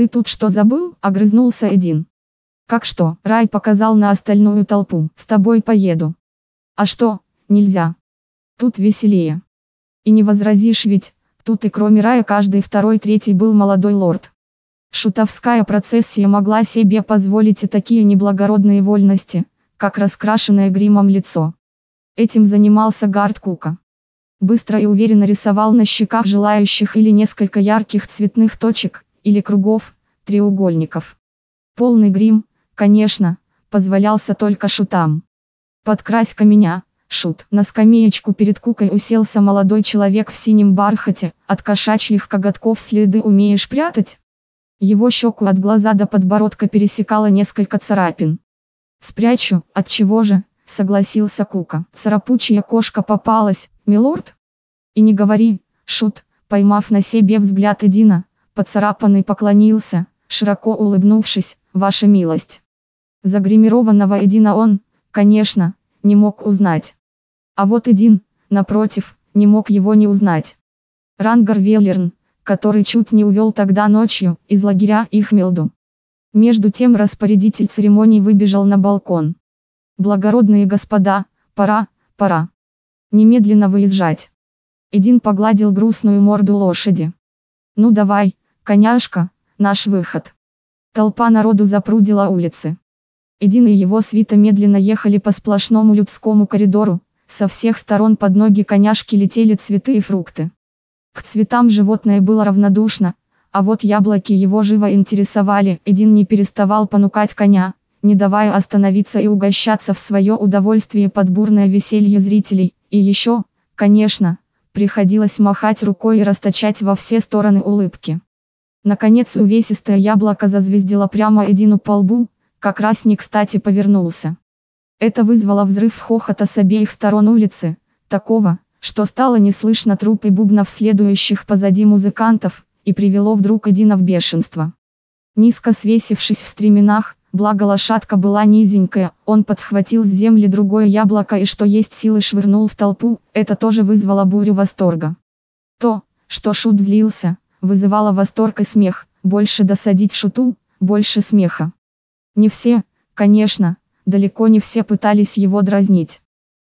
«Ты тут что забыл?» – огрызнулся Эдин. «Как что?» – Рай показал на остальную толпу. «С тобой поеду». «А что? Нельзя. Тут веселее». «И не возразишь ведь, тут и кроме Рая каждый второй-третий был молодой лорд». Шутовская процессия могла себе позволить и такие неблагородные вольности, как раскрашенное гримом лицо. Этим занимался Гард Кука. Быстро и уверенно рисовал на щеках желающих или несколько ярких цветных точек, или кругов, треугольников. Полный грим, конечно, позволялся только шутам. Подкрась-ка меня, шут. На скамеечку перед кукой уселся молодой человек в синем бархате, от кошачьих коготков следы умеешь прятать? Его щеку от глаза до подбородка пересекало несколько царапин. Спрячу, от чего же, согласился Кука. Царапучая кошка попалась, милорд? И не говори, шут, поймав на себе взгляд Эдина, Поцарапанный поклонился, широко улыбнувшись, «Ваша милость». Загримированного Эдина он, конечно, не мог узнать. А вот Эдин, напротив, не мог его не узнать. Рангар Веллерн, который чуть не увел тогда ночью, из лагеря Ихмелду. Между тем распорядитель церемоний выбежал на балкон. «Благородные господа, пора, пора. Немедленно выезжать». Эдин погладил грустную морду лошади. «Ну давай, Коняшка, наш выход. Толпа народу запрудила улицы. Эдин и его свита медленно ехали по сплошному людскому коридору, со всех сторон под ноги коняшки летели цветы и фрукты. К цветам животное было равнодушно, а вот яблоки его живо интересовали, Эдин не переставал понукать коня, не давая остановиться и угощаться в свое удовольствие под бурное веселье зрителей, и еще, конечно, приходилось махать рукой и расточать во все стороны улыбки. Наконец увесистое яблоко зазвездило прямо Эдину по лбу, как раз не кстати повернулся. Это вызвало взрыв хохота с обеих сторон улицы, такого, что стало не слышно труп и бубнов следующих позади музыкантов, и привело вдруг Эдина в бешенство. Низко свесившись в стременах, благо лошадка была низенькая, он подхватил с земли другое яблоко и что есть силы швырнул в толпу, это тоже вызвало бурю восторга. То, что шут злился, вызывало восторг и смех, больше досадить шуту, больше смеха. Не все, конечно, далеко не все пытались его дразнить.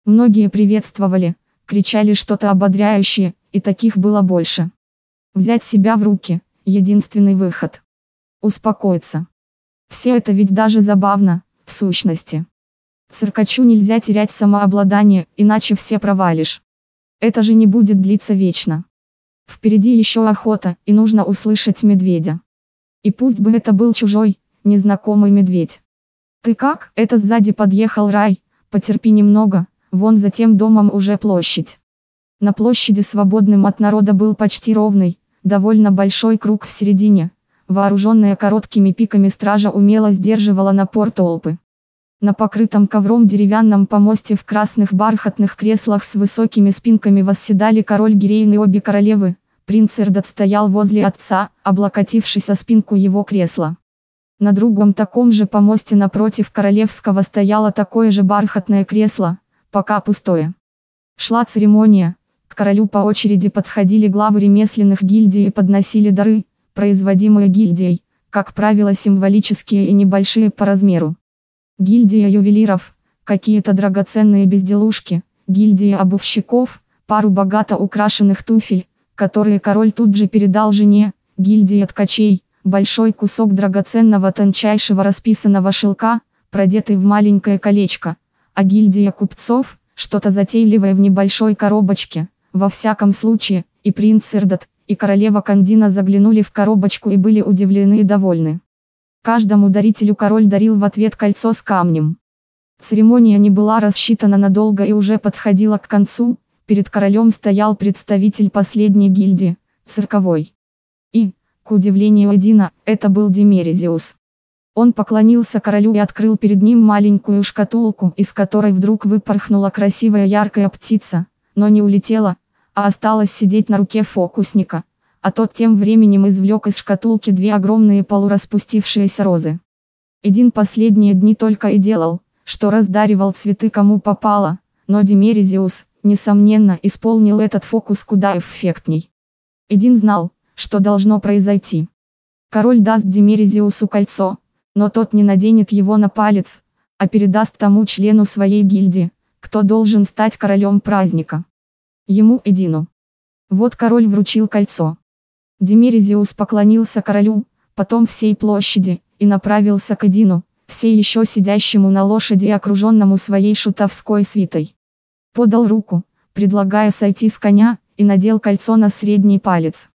Многие приветствовали, кричали что-то ободряющее, и таких было больше. Взять себя в руки – единственный выход. Успокоиться. Все это ведь даже забавно, в сущности. Циркачу нельзя терять самообладание, иначе все провалишь. Это же не будет длиться вечно. Впереди еще охота, и нужно услышать медведя. И пусть бы это был чужой, незнакомый медведь. Ты как? Это сзади подъехал рай, потерпи немного, вон за тем домом уже площадь. На площади свободным от народа был почти ровный, довольно большой круг в середине, вооруженная короткими пиками стража умело сдерживала напор толпы. На покрытом ковром деревянном помосте в красных бархатных креслах с высокими спинками восседали король Гирейн и обе королевы. Принц Эрдот стоял возле отца, облокотившись о спинку его кресла. На другом таком же помосте напротив королевского стояло такое же бархатное кресло, пока пустое. Шла церемония, к королю по очереди подходили главы ремесленных гильдий и подносили дары, производимые гильдией, как правило символические и небольшие по размеру гильдия ювелиров, какие-то драгоценные безделушки, гильдия обувщиков, пару богато украшенных туфель, которые король тут же передал жене, гильдия ткачей, большой кусок драгоценного тончайшего расписанного шелка, продетый в маленькое колечко, а гильдия купцов, что-то затейливое в небольшой коробочке, во всяком случае, и принц Эрдот, и королева Кандина заглянули в коробочку и были удивлены и довольны. Каждому дарителю король дарил в ответ кольцо с камнем. Церемония не была рассчитана надолго и уже подходила к концу, перед королем стоял представитель последней гильдии, цирковой. И, к удивлению Эдина, это был Демерезиус. Он поклонился королю и открыл перед ним маленькую шкатулку, из которой вдруг выпорхнула красивая яркая птица, но не улетела, а осталась сидеть на руке фокусника а тот тем временем извлек из шкатулки две огромные полураспустившиеся розы. Эдин последние дни только и делал, что раздаривал цветы кому попало, но Демерезиус, несомненно, исполнил этот фокус куда эффектней. Эдин знал, что должно произойти. Король даст Демерезиусу кольцо, но тот не наденет его на палец, а передаст тому члену своей гильдии, кто должен стать королем праздника. Ему Эдину. Вот король вручил кольцо. Демерезиус поклонился королю, потом всей площади, и направился к Эдину, все еще сидящему на лошади и окруженному своей шутовской свитой. Подал руку, предлагая сойти с коня, и надел кольцо на средний палец.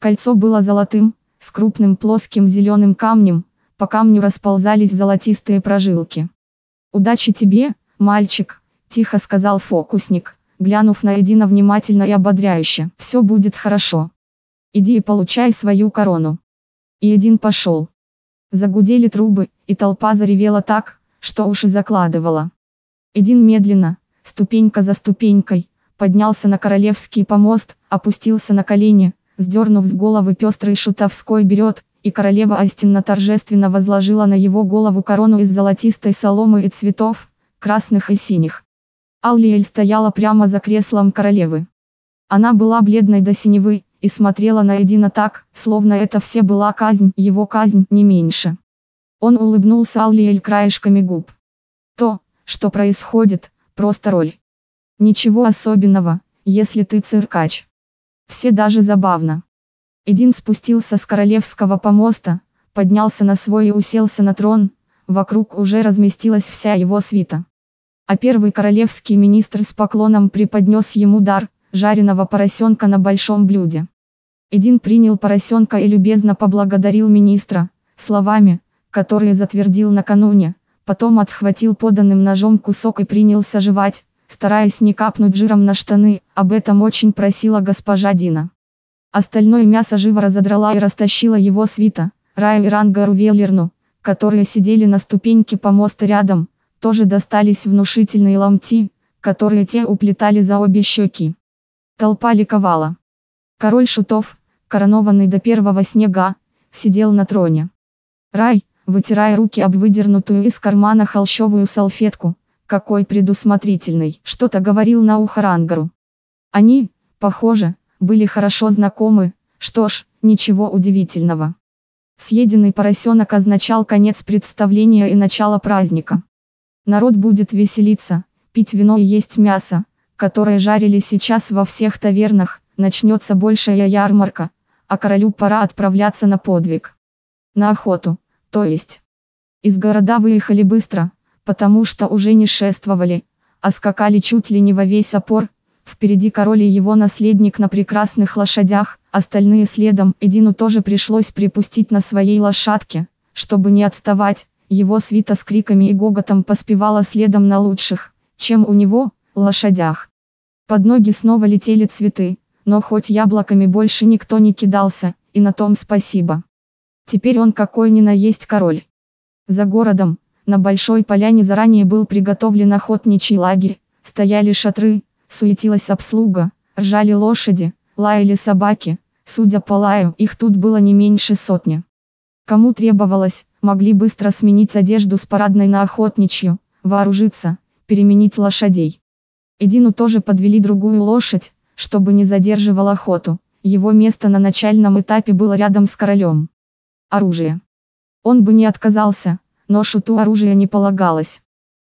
Кольцо было золотым, с крупным плоским зеленым камнем, по камню расползались золотистые прожилки. «Удачи тебе, мальчик», – тихо сказал фокусник, глянув на Эдина внимательно и ободряюще. «Все будет хорошо. Иди и получай свою корону». И Эдин пошел. Загудели трубы, и толпа заревела так, что уши закладывала. Эдин медленно, ступенька за ступенькой, поднялся на королевский помост, опустился на колени, сдернув с головы пестрый шутовской берет, и королева Астинна торжественно возложила на его голову корону из золотистой соломы и цветов, красных и синих. Аллиэль стояла прямо за креслом королевы. Она была бледной до синевы, и смотрела на Эдина так, словно это все была казнь, его казнь, не меньше. Он улыбнулся Аллиэль краешками губ. То, что происходит, просто роль. Ничего особенного, если ты циркач. Все даже забавно. Эдин спустился с королевского помоста, поднялся на свой и уселся на трон, вокруг уже разместилась вся его свита. А первый королевский министр с поклоном преподнес ему дар, жареного поросенка на большом блюде. Эдин принял поросенка и любезно поблагодарил министра, словами, которые затвердил накануне, потом отхватил поданным ножом кусок и принялся жевать, стараясь не капнуть жиром на штаны, об этом очень просила госпожа Дина. Остальное мясо живо разодрала и растащила его свита, Раю и Рангару Веллерну, которые сидели на ступеньке помоста рядом, тоже достались внушительные ломти, которые те уплетали за обе щеки. Толпа ликовала. Король шутов, коронованный до первого снега, сидел на троне. Рай, вытирая руки об выдернутую из кармана холщовую салфетку, какой предусмотрительный, что-то говорил на ухо Рангару. Они, похоже, были хорошо знакомы, что ж, ничего удивительного. Съеденный поросенок означал конец представления и начало праздника. Народ будет веселиться, пить вино и есть мясо, которое жарили сейчас во всех тавернах, начнется большая ярмарка, а королю пора отправляться на подвиг. На охоту, то есть. Из города выехали быстро, потому что уже не шествовали, а скакали чуть ли не во весь опор, Впереди король и его наследник на прекрасных лошадях, остальные следом, Эдину тоже пришлось припустить на своей лошадке, чтобы не отставать, его свита с криками и гоготом поспевала следом на лучших, чем у него, лошадях. Под ноги снова летели цветы, но хоть яблоками больше никто не кидался, и на том спасибо. Теперь он какой ни на есть король. За городом, на большой поляне заранее был приготовлен охотничий лагерь, стояли шатры, суетилась обслуга, ржали лошади, лаяли собаки, судя по лаю, их тут было не меньше сотни. Кому требовалось, могли быстро сменить одежду с парадной на охотничью, вооружиться, переменить лошадей. Эдину тоже подвели другую лошадь, чтобы не задерживал охоту, его место на начальном этапе было рядом с королем. Оружие. Он бы не отказался, но шуту оружия не полагалось.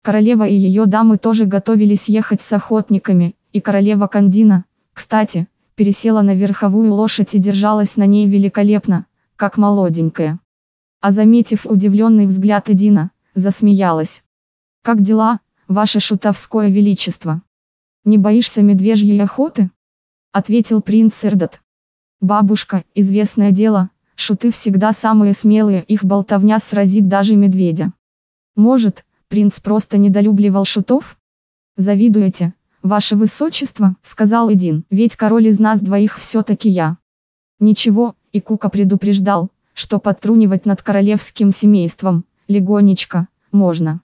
Королева и ее дамы тоже готовились ехать с охотниками, и королева Кандина, кстати, пересела на верховую лошадь и держалась на ней великолепно, как молоденькая. А заметив удивленный взгляд Эдина, засмеялась. «Как дела, ваше шутовское величество? Не боишься медвежьей охоты?» Ответил принц Эрдот. «Бабушка, известное дело, шуты всегда самые смелые, их болтовня сразит даже медведя. Может, принц просто недолюбливал шутов? Завидуете, ваше высочество, сказал Эдин, ведь король из нас двоих все-таки я. Ничего, и Кука предупреждал, что подтрунивать над королевским семейством, легонечко, можно.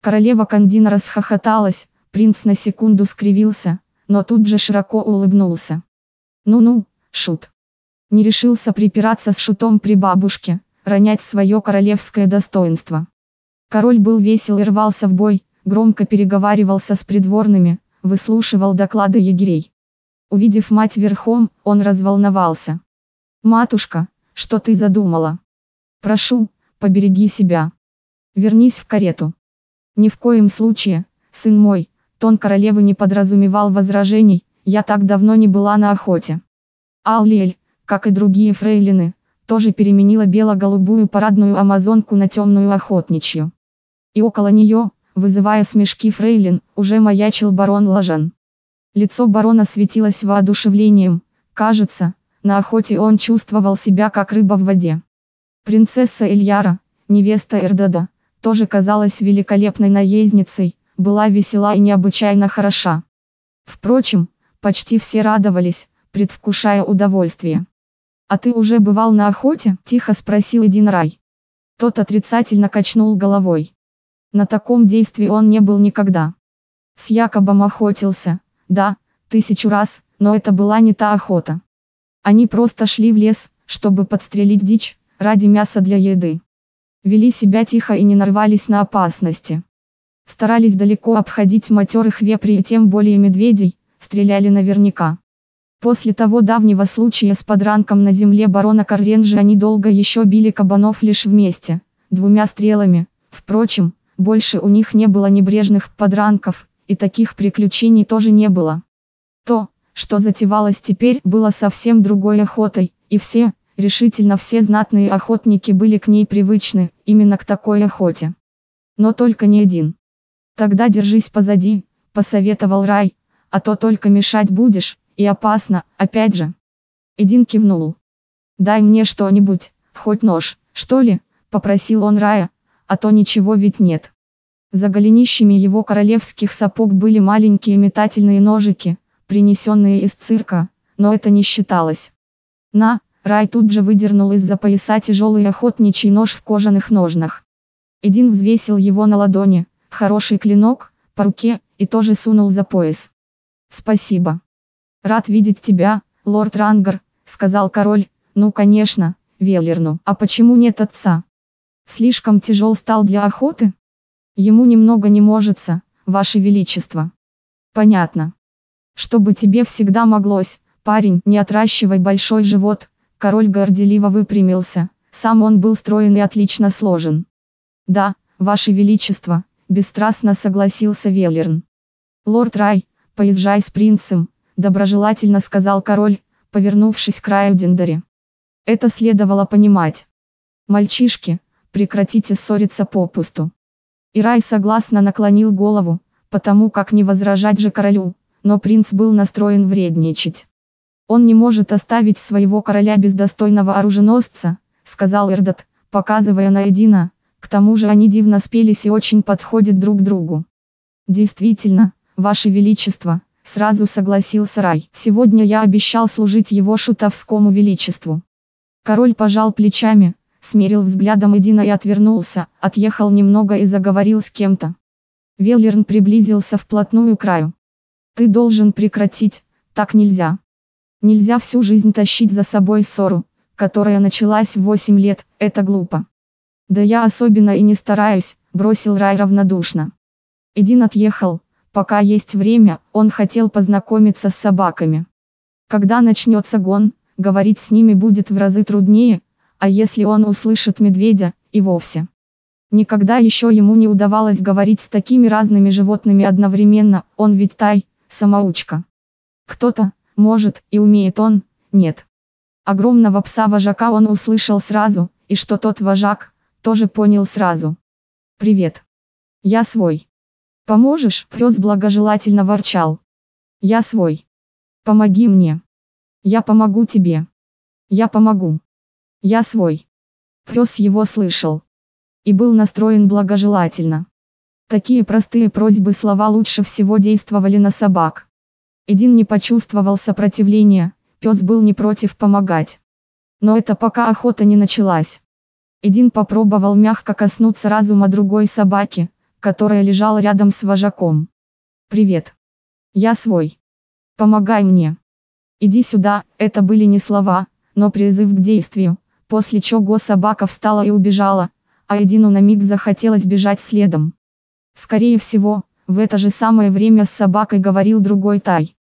Королева Кандина расхохоталась, принц на секунду скривился, но тут же широко улыбнулся. Ну-ну, шут. Не решился припираться с шутом при бабушке, ронять свое королевское достоинство. Король был весел и рвался в бой, громко переговаривался с придворными, выслушивал доклады егерей. Увидев мать верхом, он разволновался. «Матушка, что ты задумала. Прошу, побереги себя. Вернись в карету. Ни в коем случае, сын мой, тон королевы не подразумевал возражений, я так давно не была на охоте. Аллиэль, как и другие фрейлины, тоже переменила бело-голубую парадную амазонку на темную охотничью. И около нее, вызывая смешки фрейлин, уже маячил барон Лажан. Лицо барона светилось воодушевлением, кажется, на охоте он чувствовал себя как рыба в воде. Принцесса Ильяра, невеста Эрдада, тоже казалась великолепной наездницей, была весела и необычайно хороша. Впрочем, почти все радовались, предвкушая удовольствие. «А ты уже бывал на охоте?» – тихо спросил Эдин Рай. Тот отрицательно качнул головой. На таком действии он не был никогда. С Якобом охотился, да, тысячу раз, но это была не та охота. Они просто шли в лес, чтобы подстрелить дичь, ради мяса для еды. Вели себя тихо и не нарвались на опасности. Старались далеко обходить матерых вепри и тем более медведей, стреляли наверняка. После того давнего случая с подранком на земле барона Карренжи они долго еще били кабанов лишь вместе, двумя стрелами. Впрочем, больше у них не было небрежных подранков, и таких приключений тоже не было. То, что затевалось теперь, было совсем другой охотой, и все, решительно все знатные охотники были к ней привычны, именно к такой охоте. Но только не один. Тогда держись позади, посоветовал Рай, а то только мешать будешь, и опасно, опять же. Эдин кивнул. Дай мне что-нибудь, хоть нож, что ли, попросил он Рая, а то ничего ведь нет. За голенищами его королевских сапог были маленькие метательные ножики, принесенные из цирка, но это не считалось. На, Рай тут же выдернул из-за пояса тяжелый охотничий нож в кожаных ножнах. Эдин взвесил его на ладони, хороший клинок, по руке, и тоже сунул за пояс. «Спасибо. Рад видеть тебя, лорд Рангар», — сказал король, «ну конечно, Веллерну, а почему нет отца? Слишком тяжел стал для охоты?» Ему немного не можется, ваше величество. Понятно. Чтобы тебе всегда моглось, парень, не отращивай большой живот, король горделиво выпрямился, сам он был строен и отлично сложен. Да, ваше величество, бесстрастно согласился Веллерн. Лорд Рай, поезжай с принцем, доброжелательно сказал король, повернувшись к Раю. Это следовало понимать. Мальчишки, прекратите ссориться попусту. И Рай согласно наклонил голову, потому как не возражать же королю, но принц был настроен вредничать. Он не может оставить своего короля без достойного оруженосца, сказал Эрдот, показывая на Эдина, к тому же они дивно спелись и очень подходят друг другу. Действительно, ваше величество, сразу согласился Рай. Сегодня я обещал служить его шутовскому величеству. Король пожал плечами, смерил взглядом Эдина и отвернулся, отъехал немного и заговорил с кем-то. Веллерн приблизился вплотную к краю. «Ты должен прекратить, так нельзя. Нельзя всю жизнь тащить за собой ссору, которая началась в 8 лет, это глупо». «Да я особенно и не стараюсь», – бросил Рай равнодушно. Эдин отъехал, пока есть время, он хотел познакомиться с собаками. Когда начнется гон, говорить с ними будет в разы труднее, а если он услышит медведя, и вовсе. Никогда еще ему не удавалось говорить с такими разными животными одновременно, он ведь тай, самоучка. Кто-то, может, и умеет он, нет. Огромного пса-вожака он услышал сразу, и что тот вожак, тоже понял сразу. «Привет. Я свой. Поможешь?» Пес благожелательно ворчал. «Я свой. Помоги мне. Я помогу тебе. Я помогу». Я свой. Пес его слышал. И был настроен благожелательно. Такие простые просьбы слова лучше всего действовали на собак. Эдин не почувствовал сопротивления, пес был не против помогать. Но это пока охота не началась. Эдин попробовал мягко коснуться разума другой собаки, которая лежала рядом с вожаком. «Привет. Я свой. Помогай мне. Иди сюда», это были не слова, но призыв к действию после чего собака встала и убежала, а Эдину на миг захотелось бежать следом. Скорее всего, в это же самое время с собакой говорил другой Тай.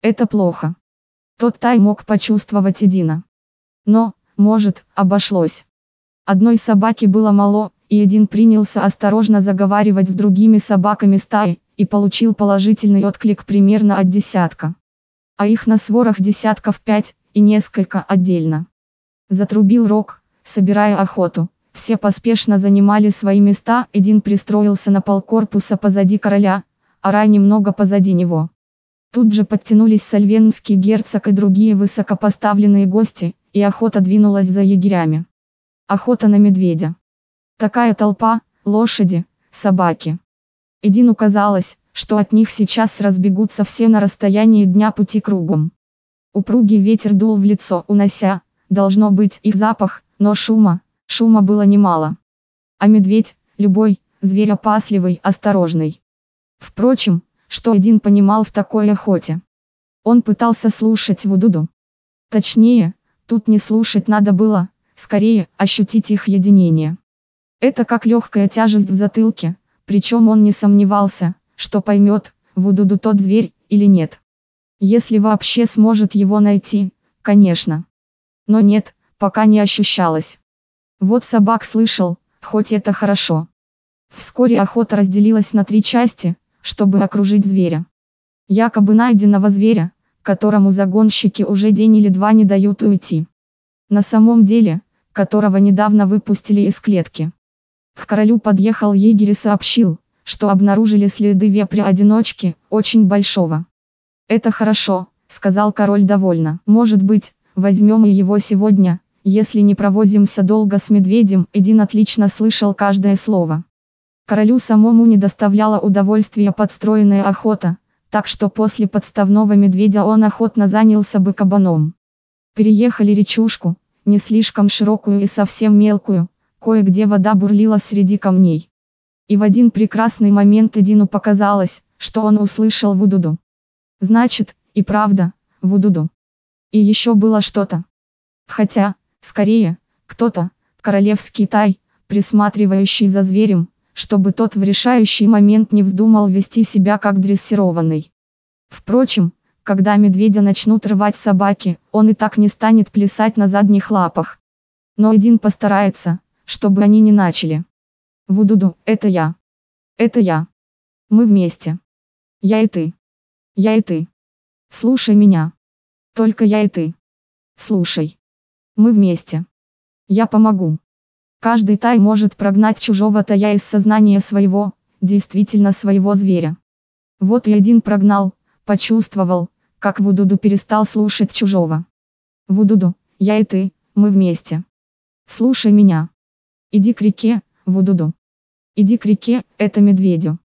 Это плохо. Тот Тай мог почувствовать Эдина. Но, может, обошлось. Одной собаки было мало, и один принялся осторожно заговаривать с другими собаками стаи, и получил положительный отклик примерно от десятка. А их на сворах десятков пять, и несколько отдельно. Затрубил рог, собирая охоту. Все поспешно занимали свои места, один пристроился на пол корпуса позади короля, а Рай немного позади него. Тут же подтянулись сальвенский герцог и другие высокопоставленные гости, и охота двинулась за егерями. Охота на медведя. Такая толпа, лошади, собаки. Эдину казалось, что от них сейчас разбегутся все на расстоянии дня пути кругом. Упругий ветер дул в лицо, унося, должно быть, их запах, но шума, шума было немало. А медведь, любой, зверь опасливый, осторожный. Впрочем, что один понимал в такой охоте? Он пытался слушать Вудуду. Точнее, тут не слушать надо было, скорее, ощутить их единение. Это как легкая тяжесть в затылке, причем он не сомневался, что поймет, Вудуду тот зверь, или нет. Если вообще сможет его найти, конечно. Но нет, пока не ощущалось. Вот собак слышал, хоть это хорошо. Вскоре охота разделилась на три части, чтобы окружить зверя. Якобы найденного зверя, которому загонщики уже день или два не дают уйти. На самом деле, которого недавно выпустили из клетки. К королю подъехал егерь и сообщил, что обнаружили следы вепря-одиночки, очень большого. «Это хорошо», — сказал король довольно. «Может быть, возьмем и его сегодня, если не провозимся долго с медведем». Эдин отлично слышал каждое слово. Королю самому не доставляла удовольствия подстроенная охота, так что после подставного медведя он охотно занялся бы кабаном. Переехали речушку, не слишком широкую и совсем мелкую, кое-где вода бурлила среди камней. И в один прекрасный момент Эдину показалось, что он услышал Вудуду. Значит, и правда, Вудуду. И еще было что-то. Хотя, скорее, кто-то, королевский тай, присматривающий за зверем, чтобы тот в решающий момент не вздумал вести себя как дрессированный. Впрочем, когда медведя начнут рвать собаки, он и так не станет плясать на задних лапах. Но один постарается, чтобы они не начали. Вудуду, это я. Это я. Мы вместе. Я и ты. Я и ты. Слушай меня. Только я и ты. Слушай. Мы вместе. Я помогу. Каждый тай может прогнать чужого тая из сознания своего, действительно своего зверя. Вот и один прогнал, почувствовал, как Вудуду перестал слушать чужого. Вудуду, я и ты, мы вместе. Слушай меня. Иди к реке, Вудуду. Иди к реке, это медведю.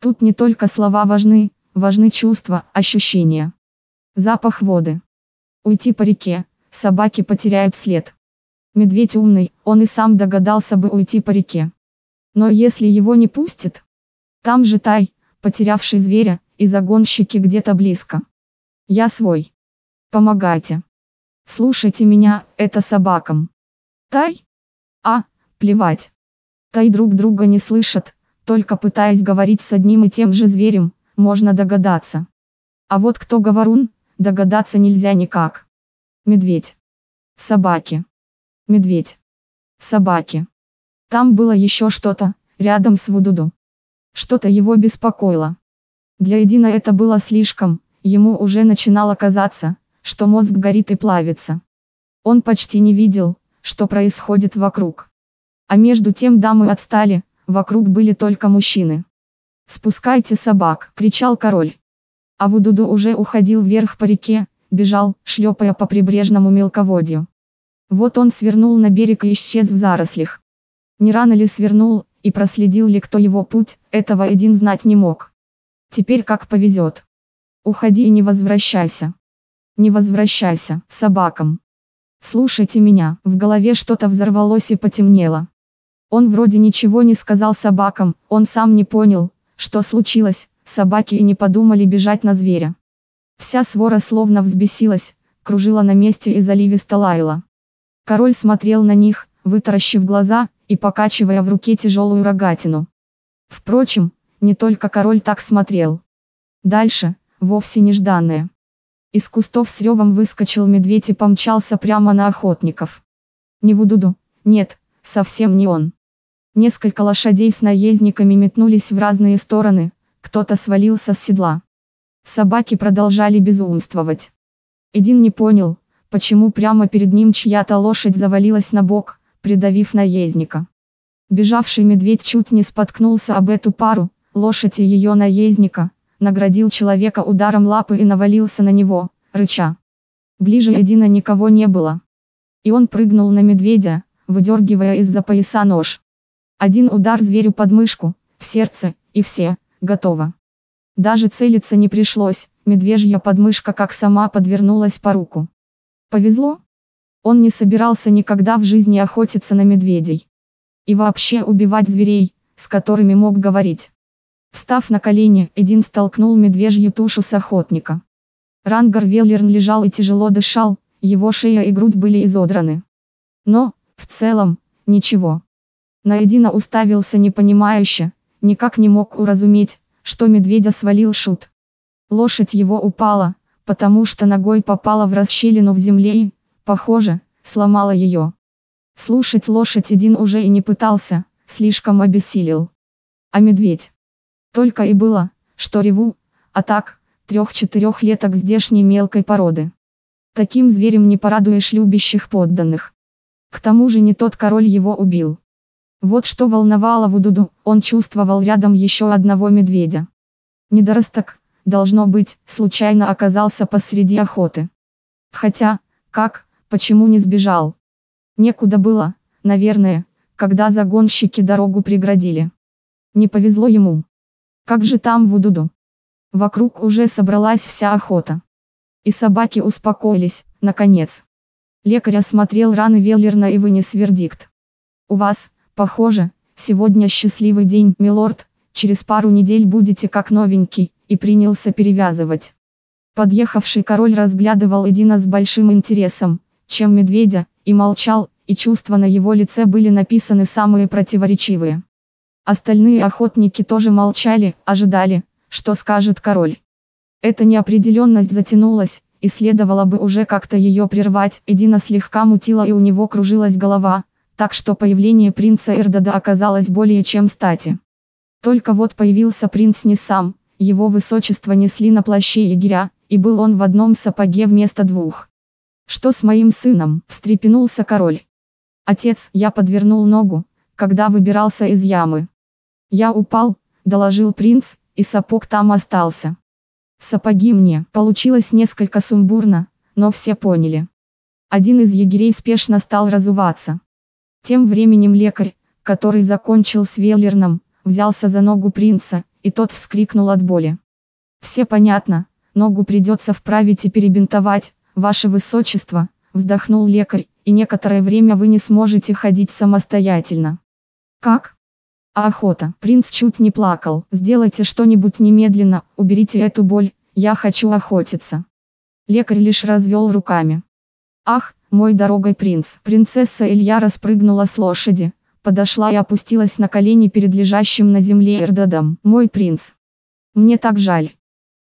Тут не только слова важны, важны чувства, ощущения. Запах воды. Уйти по реке, собаки потеряют след. Медведь умный, он и сам догадался бы уйти по реке. Но если его не пустят, там же тай, потерявший зверя, и загонщики где-то близко. Я свой. Помогайте. Слушайте меня, это собакам. Тай? А, плевать. Тай друг друга не слышат, только пытаясь говорить с одним и тем же зверем, можно догадаться. А вот кто говорун, Догадаться нельзя никак. Медведь. Собаки. Медведь. Собаки. Там было еще что-то, рядом с Вудуду. Что-то его беспокоило. Для Эдина это было слишком, ему уже начинало казаться, что мозг горит и плавится. Он почти не видел, что происходит вокруг. А между тем дамы отстали, вокруг были только мужчины. «Спускайте собак!» – кричал король а Вудуду уже уходил вверх по реке, бежал, шлепая по прибрежному мелководью. Вот он свернул на берег и исчез в зарослях. Не рано ли свернул, и проследил ли кто его путь, этого один знать не мог. Теперь как повезет. Уходи и не возвращайся. Не возвращайся, собакам. Слушайте меня, в голове что-то взорвалось и потемнело. Он вроде ничего не сказал собакам, он сам не понял, что случилось, Собаки и не подумали бежать на зверя. Вся свора словно взбесилась, кружила на месте и заливисто лаяла. Король смотрел на них, вытаращив глаза, и покачивая в руке тяжелую рогатину. Впрочем, не только король так смотрел. Дальше, вовсе нежданное. Из кустов с ревом выскочил медведь и помчался прямо на охотников. Не Вудуду, нет, совсем не он. Несколько лошадей с наездниками метнулись в разные стороны, кто-то свалился с седла. Собаки продолжали безумствовать. Эдин не понял, почему прямо перед ним чья-то лошадь завалилась на бок, придавив наездника. Бежавший медведь чуть не споткнулся об эту пару, лошадь и ее наездника, наградил человека ударом лапы и навалился на него, рыча. Ближе Эдина никого не было. И он прыгнул на медведя, выдергивая из-за пояса нож. Один удар зверю под мышку, в сердце, и все, готово. Даже целиться не пришлось, медвежья подмышка как сама подвернулась по руку. Повезло? Он не собирался никогда в жизни охотиться на медведей. И вообще убивать зверей, с которыми мог говорить. Встав на колени, Эдин столкнул медвежью тушу с охотника. Рангар Веллерн лежал и тяжело дышал, его шея и грудь были изодраны. Но, в целом, ничего. На Эдина уставился непонимающе, никак не мог уразуметь, что медведя свалил шут. Лошадь его упала, потому что ногой попала в расщелину в земле и, похоже, сломала ее. Слушать лошадь один уже и не пытался, слишком обессилел. А медведь? Только и было, что реву, а так, трех-четырехлеток здешней мелкой породы. Таким зверем не порадуешь любящих подданных. К тому же не тот король его убил. Вот что волновало Вудуду, он чувствовал рядом еще одного медведя. Недоросток, должно быть, случайно оказался посреди охоты. Хотя, как, почему не сбежал? Некуда было, наверное, когда загонщики дорогу преградили. Не повезло ему. Как же там Вудуду? Вокруг уже собралась вся охота. И собаки успокоились, наконец. Лекарь осмотрел раны Веллерна и вынес вердикт. У вас, похоже, сегодня счастливый день, милорд, через пару недель будете как новенький, и принялся перевязывать. Подъехавший король разглядывал Эдина с большим интересом, чем медведя, и молчал, и чувства на его лице были написаны самые противоречивые. Остальные охотники тоже молчали, ожидали, что скажет король. Эта неопределенность затянулась, и следовало бы уже как-то ее прервать, Эдина слегка мутила и у него кружилась голова, так что появление принца Эрдада оказалось более чем стати. Только вот появился принц не сам, его высочество несли на плаще егеря, и был он в одном сапоге вместо двух. «Что с моим сыном?» – встрепенулся король. «Отец, я подвернул ногу, когда выбирался из ямы. Я упал», – доложил принц, и сапог там остался. Сапоги мне, получилось несколько сумбурно, но все поняли. Один из егерей спешно стал разуваться. Тем временем лекарь, который закончил с Веллерном, взялся за ногу принца, и тот вскрикнул от боли. «Все понятно, ногу придется вправить и перебинтовать, ваше высочество», вздохнул лекарь, «и некоторое время вы не сможете ходить самостоятельно». «Как?» Охота. Принц чуть не плакал. «Сделайте что-нибудь немедленно, уберите эту боль, я хочу охотиться». Лекарь лишь развел руками. «Ах, мой дорогой принц. Принцесса Илья распрыгнула с лошади, подошла и опустилась на колени перед лежащим на земле Эрдадом. Мой принц. Мне так жаль.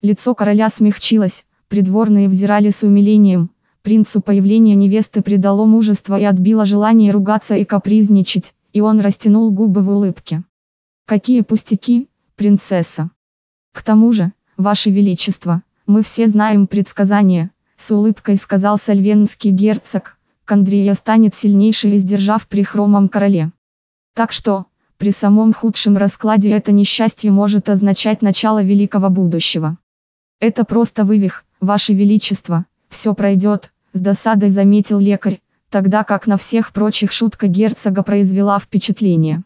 Лицо короля смягчилось, придворные взирали с умилением. Принцу появление невесты придало мужество и отбило желание ругаться и капризничать, и он растянул губы в улыбке. Какие пустяки, принцесса. К тому же, ваше величество, мы все знаем предсказания, с улыбкой сказал сальвенский герцог, Кандрия станет сильнейшей издержав при хромом короле. Так что, при самом худшем раскладе это несчастье может означать начало великого будущего. Это просто вывих, ваше величество, все пройдет, с досадой заметил лекарь, тогда как на всех прочих шутка герцога произвела впечатление.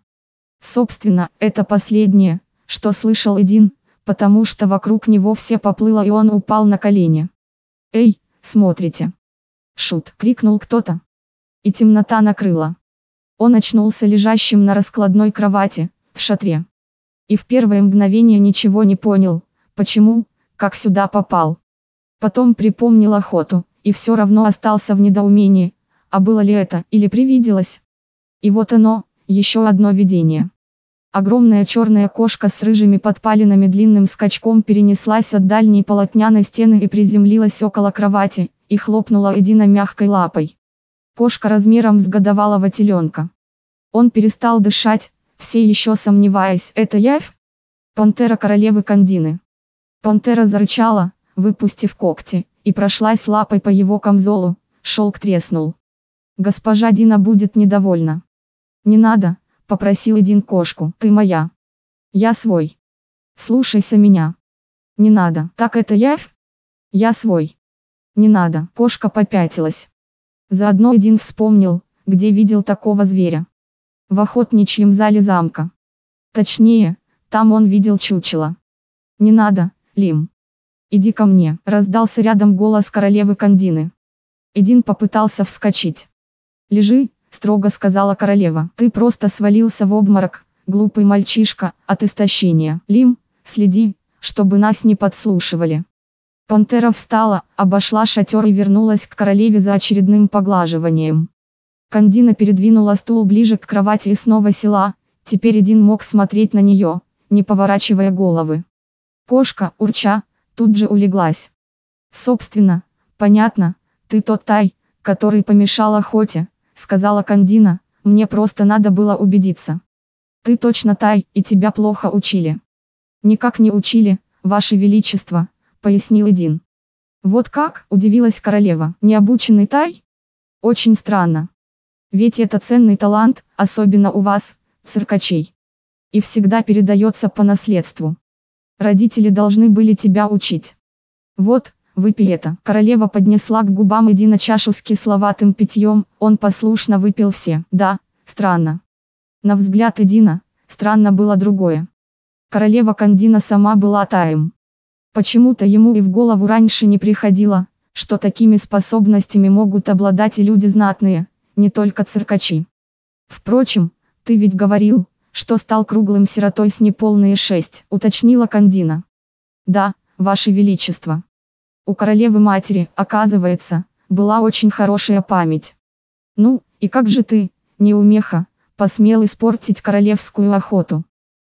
Собственно, это последнее, что слышал Эдин, потому что вокруг него все поплыло и он упал на колени. «Эй, смотрите!» «Шут!» — крикнул кто-то. И темнота накрыла. Он очнулся лежащим на раскладной кровати, в шатре. И в первое мгновение ничего не понял, почему, как сюда попал. Потом припомнил охоту, и все равно остался в недоумении, а было ли это, или привиделось. И вот оно, еще одно видение. Огромная черная кошка с рыжими подпалинами длинным скачком перенеслась от дальней полотняной стены и приземлилась около кровати, и хлопнула Эдина мягкой лапой. Кошка размером с годовалого теленка. Он перестал дышать, все еще сомневаясь, это явь? Пантера королевы Кандины. Пантера зарычала, выпустив когти, и прошлась лапой по его камзолу, шелк треснул. Госпожа Дина будет недовольна. Не надо, попросил один кошку, ты моя. Я свой. Слушайся меня. Не надо, так это явь? Я свой. Не надо, кошка попятилась. Заодно один вспомнил, где видел такого зверя. В охотничьем зале замка. Точнее, там он видел чучело. Не надо, Лим. Иди ко мне, раздался рядом голос королевы Кандины. Эдин попытался вскочить. Лежи, строго сказала королева. Ты просто свалился в обморок, глупый мальчишка, от истощения. Лим, следи, чтобы нас не подслушивали. Пантера встала, обошла шатер и вернулась к королеве за очередным поглаживанием. Кандина передвинула стул ближе к кровати и снова села, теперь Эдин мог смотреть на нее, не поворачивая головы. Кошка, урча, тут же улеглась. Собственно, понятно, ты тот тай, который помешал охоте, сказала Кандина, мне просто надо было убедиться. Ты точно тай, и тебя плохо учили. Никак не учили, ваше величество, пояснил Эдин. Вот как, удивилась королева, необученный тай? Очень странно. Ведь это ценный талант, особенно у вас, циркачей. И всегда передается по наследству. Родители должны были тебя учить. Вот, выпей это. Королева поднесла к губам Эдина чашу с кисловатым питьем, он послушно выпил все. Да, странно. На взгляд Эдина, странно было другое. Королева Кандина сама была таем. Почему-то ему и в голову раньше не приходило, что такими способностями могут обладать и люди знатные, не только циркачи. Впрочем, ты ведь говорил, что стал круглым сиротой с неполные шесть, уточнила Кандина. Да, ваше величество. У королевы матери, оказывается, была очень хорошая память. Ну, и как же ты, неумеха, посмел испортить королевскую охоту?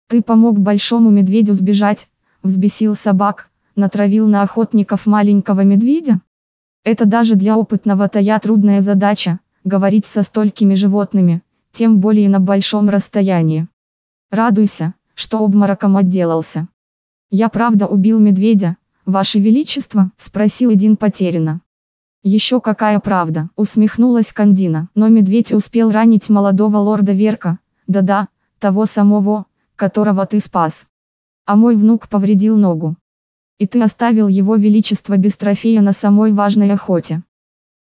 Ты помог большому медведю сбежать, взбесил собак, натравил на охотников маленького медведя? Это даже для опытного тая трудная задача, говорить со столькими животными, тем более на большом расстоянии. Радуйся, что обмороком отделался. Я правда убил медведя, ваше величество, спросил один потеряно. Еще какая правда, усмехнулась Кандина, но медведь успел ранить молодого лорда Верка, да-да, того самого, которого ты спас а мой внук повредил ногу. И ты оставил его величество без трофея на самой важной охоте.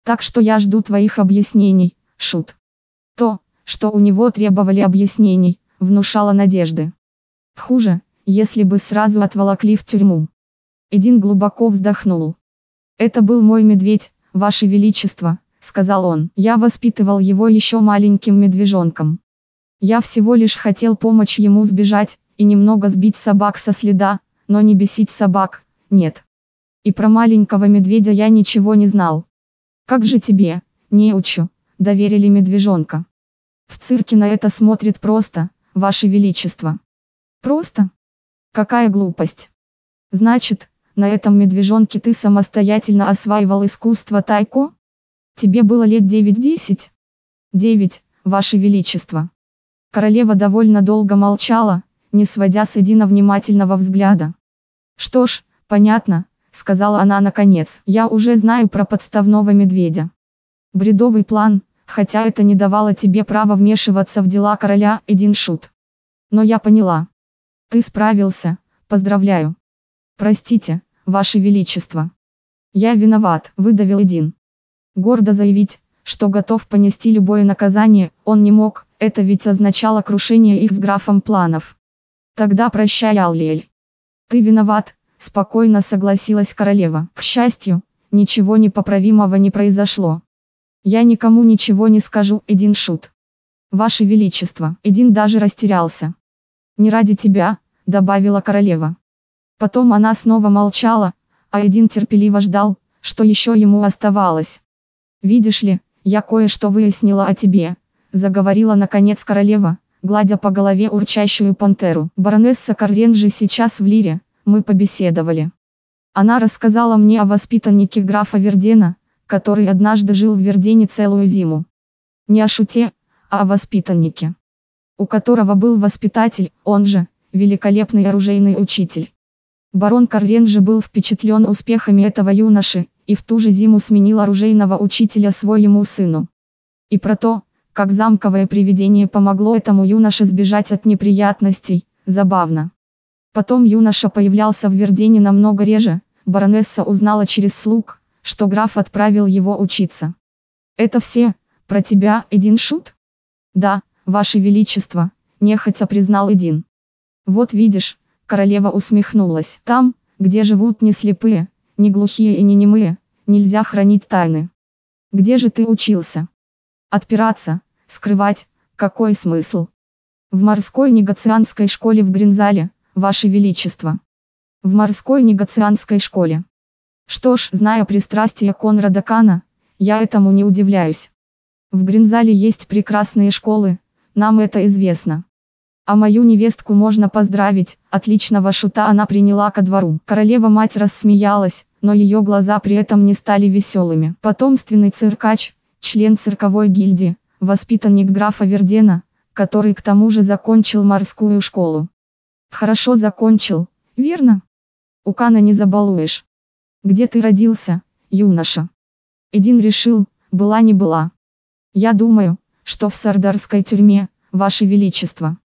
Так что я жду твоих объяснений, шут. То, что у него требовали объяснений, внушало надежды. Хуже, если бы сразу отволокли в тюрьму. Эдин глубоко вздохнул. Это был мой медведь, ваше величество, сказал он. Я воспитывал его еще маленьким медвежонком. Я всего лишь хотел помочь ему сбежать, и немного сбить собак со следа, но не бесить собак, нет. И про маленького медведя я ничего не знал. Как же тебе, не учу, доверили медвежонка. В цирке на это смотрит просто, ваше величество. Просто? Какая глупость. Значит, на этом медвежонке ты самостоятельно осваивал искусство тайко? Тебе было лет 9-10? 9, ваше величество. Королева довольно долго молчала, не сводя с Эдина внимательного взгляда. «Что ж, понятно», — сказала она наконец, — «я уже знаю про подставного медведя. Бредовый план, хотя это не давало тебе права вмешиваться в дела короля, Эдин Шут. Но я поняла. Ты справился, поздравляю. Простите, ваше величество. Я виноват, выдавил Эдин. Гордо заявить, что готов понести любое наказание, он не мог, это ведь означало крушение их с графом планов. Тогда прощай, Аллиэль. Ты виноват, спокойно согласилась королева. К счастью, ничего непоправимого не произошло. Я никому ничего не скажу, Эдин шут. Ваше Величество, Эдин даже растерялся. Не ради тебя, добавила королева. Потом она снова молчала, а Эдин терпеливо ждал, что еще ему оставалось. Видишь ли, я кое-что выяснила о тебе, заговорила наконец королева, гладя по голове урчащую пантеру. Баронесса Карренжи сейчас в Лире, мы побеседовали. Она рассказала мне о воспитаннике графа Вердена, который однажды жил в Вердене целую зиму. Не о шуте, а о воспитаннике. У которого был воспитатель, он же, великолепный оружейный учитель. Барон Каррен же был впечатлен успехами этого юноши, и в ту же зиму сменил оружейного учителя своему сыну. И про то, как замковое привидение помогло этому юноше сбежать от неприятностей, забавно. Потом юноша появлялся в Вердене намного реже, баронесса узнала через слуг, что граф отправил его учиться. «Это все, про тебя, Эдин Шут?» «Да, ваше величество», – нехотя признал Эдин. «Вот видишь, королева усмехнулась. Там, где живут не слепые, не глухие и не немые, нельзя хранить тайны. Где же ты учился? Отпираться, скрывать, какой смысл? В морской негацианской школе в Гринзале, ваше величество. В морской негацианской школе. Что ж, зная пристрастие Конрада Кана, я этому не удивляюсь. В Гринзале есть прекрасные школы, нам это известно. А мою невестку можно поздравить, отличного шута она приняла ко двору. Королева-мать рассмеялась, но ее глаза при этом не стали веселыми. Потомственный циркач, член цирковой гильдии, воспитанник графа Вердена, который к тому же закончил морскую школу. Хорошо закончил, верно? У Кана не забалуешь. Где ты родился, юноша? Эдин решил, была не была. Я думаю, что в сардарской тюрьме, ваше величество.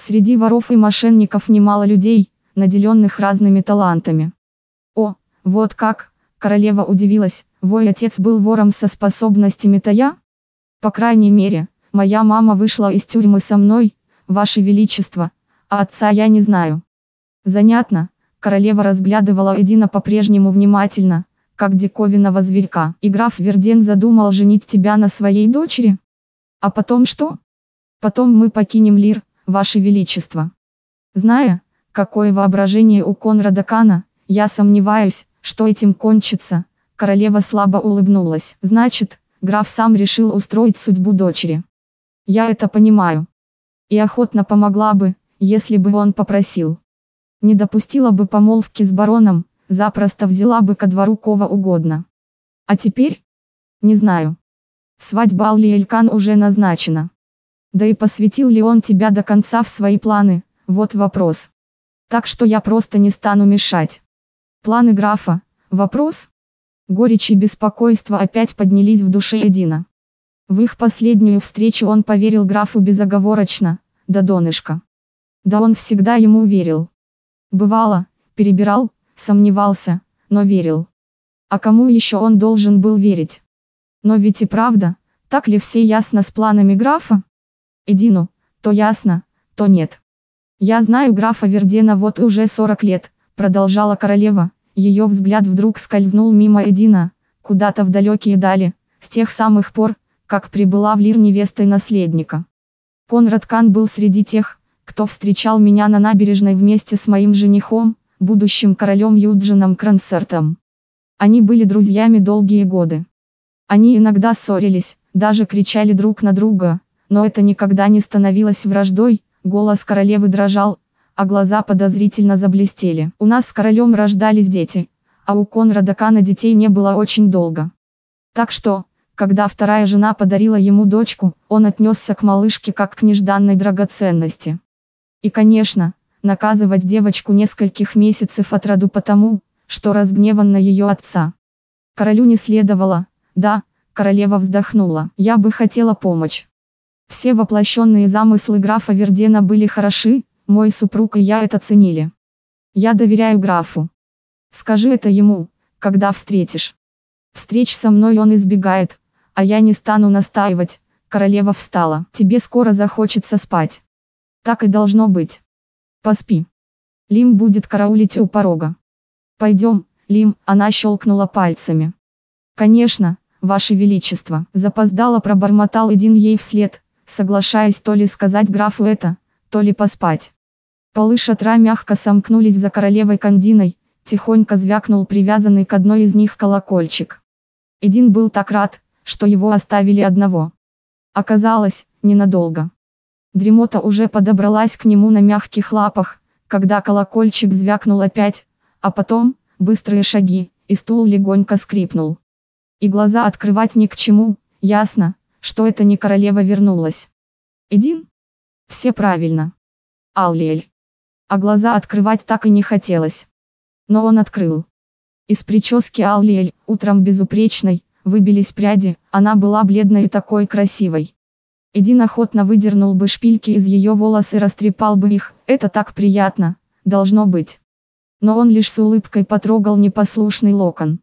Среди воров и мошенников немало людей, наделенных разными талантами. О, вот как, королева удивилась, вой отец был вором со способностями тая? По крайней мере, моя мама вышла из тюрьмы со мной, ваше величество, а отца я не знаю. Занятно, королева разглядывала Эдина по-прежнему внимательно, как диковинного зверька. И граф Верден задумал женить тебя на своей дочери? А потом что? Потом мы покинем Лир, Ваше Величество. Зная, какое воображение у Конрада Кана, я сомневаюсь, что этим кончится, королева слабо улыбнулась. Значит, граф сам решил устроить судьбу дочери. Я это понимаю. И охотно помогла бы, если бы он попросил. Не допустила бы помолвки с бароном, запросто взяла бы ко двору кого угодно. А теперь? Не знаю. Свадьба Алли Элькан уже назначена. Да и посвятил ли он тебя до конца в свои планы, вот вопрос. Так что я просто не стану мешать. Планы графа, вопрос? Горечь и беспокойство опять поднялись в душе Эдина. В их последнюю встречу он поверил графу безоговорочно, да донышка. Да он всегда ему верил. Бывало, перебирал, сомневался, но верил. А кому еще он должен был верить? Но ведь и правда, так ли все ясно с планами графа? Эдину, то ясно, то нет. Я знаю графа Вердена вот уже 40 лет, продолжала королева, ее взгляд вдруг скользнул мимо Эдина, куда-то в далекие дали, с тех самых пор, как прибыла в Лир невестой наследника. Конрад Кан был среди тех, кто встречал меня на набережной вместе с моим женихом, будущим королем Юджином Крансертом. Они были друзьями долгие годы. Они иногда ссорились, даже кричали друг на друга, но это никогда не становилось враждой, голос королевы дрожал, а глаза подозрительно заблестели. У нас с королем рождались дети, а у Конрада Кана детей не было очень долго. Так что, когда вторая жена подарила ему дочку, он отнесся к малышке как к нежданной драгоценности. И конечно, наказывать девочку нескольких месяцев от роду потому, что разгневан на ее отца. Королю не следовало, да, королева вздохнула. Я бы хотела помочь. Все воплощенные замыслы графа Вердена были хороши, мой супруг и я это ценили. Я доверяю графу. Скажи это ему, когда встретишь. Встреч со мной он избегает, а я не стану настаивать. Королева встала. Тебе скоро захочется спать. Так и должно быть. Поспи. Лим будет караулить у порога. Пойдем, Лим, она щелкнула пальцами. Конечно, Ваше Величество, запоздало пробормотал один ей вслед, соглашаясь то ли сказать графу это, то ли поспать. Полы шатра мягко сомкнулись за королевой Кандиной, тихонько звякнул привязанный к одной из них колокольчик. Эдин был так рад, что его оставили одного. Оказалось, ненадолго. Дремота уже подобралась к нему на мягких лапах, когда колокольчик звякнул опять, а потом, быстрые шаги, и стул легонько скрипнул. И глаза открывать ни к чему, ясно, что это не королева вернулась. Эдин? Все правильно. Аллиэль. А глаза открывать так и не хотелось. Но он открыл. Из прически Аллиэль, утром безупречной, выбились пряди, она была бледной и такой красивой. Эдин охотно выдернул бы шпильки из ее волос и растрепал бы их, это так приятно, должно быть. Но он лишь с улыбкой потрогал непослушный локон.